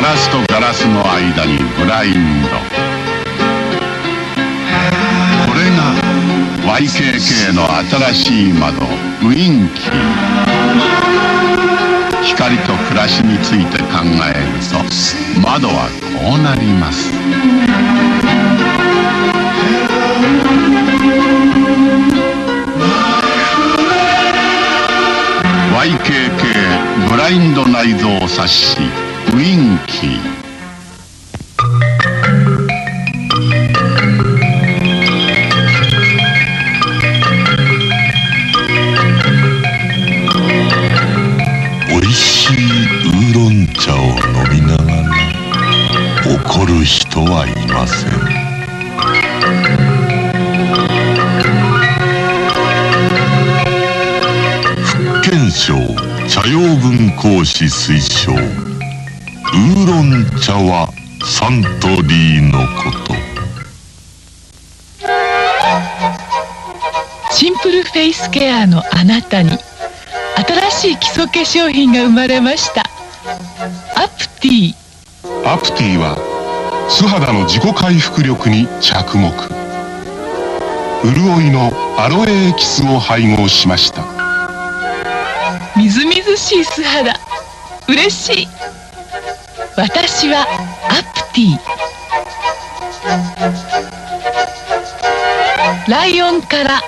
ガラスとガラスの間にブラインドこれが YKK の新しい窓ウィンキー光と暮らしについて考えると窓はこうなります YKK ブラインド内蔵冊子ウィンキー美味しいウーロン茶を飲みながら怒る人はいません。福建省茶用文講師推奨。ウーロン茶はサントリーのこと。シンプルフェイスケアのあなたに新しい基礎化粧品が生まれました。アプティ。アプティは素肌の自己回復力に着目。潤いのアロエエキスを配合しました。みずみずしい素肌。嬉しい私はアプティ。ライオンから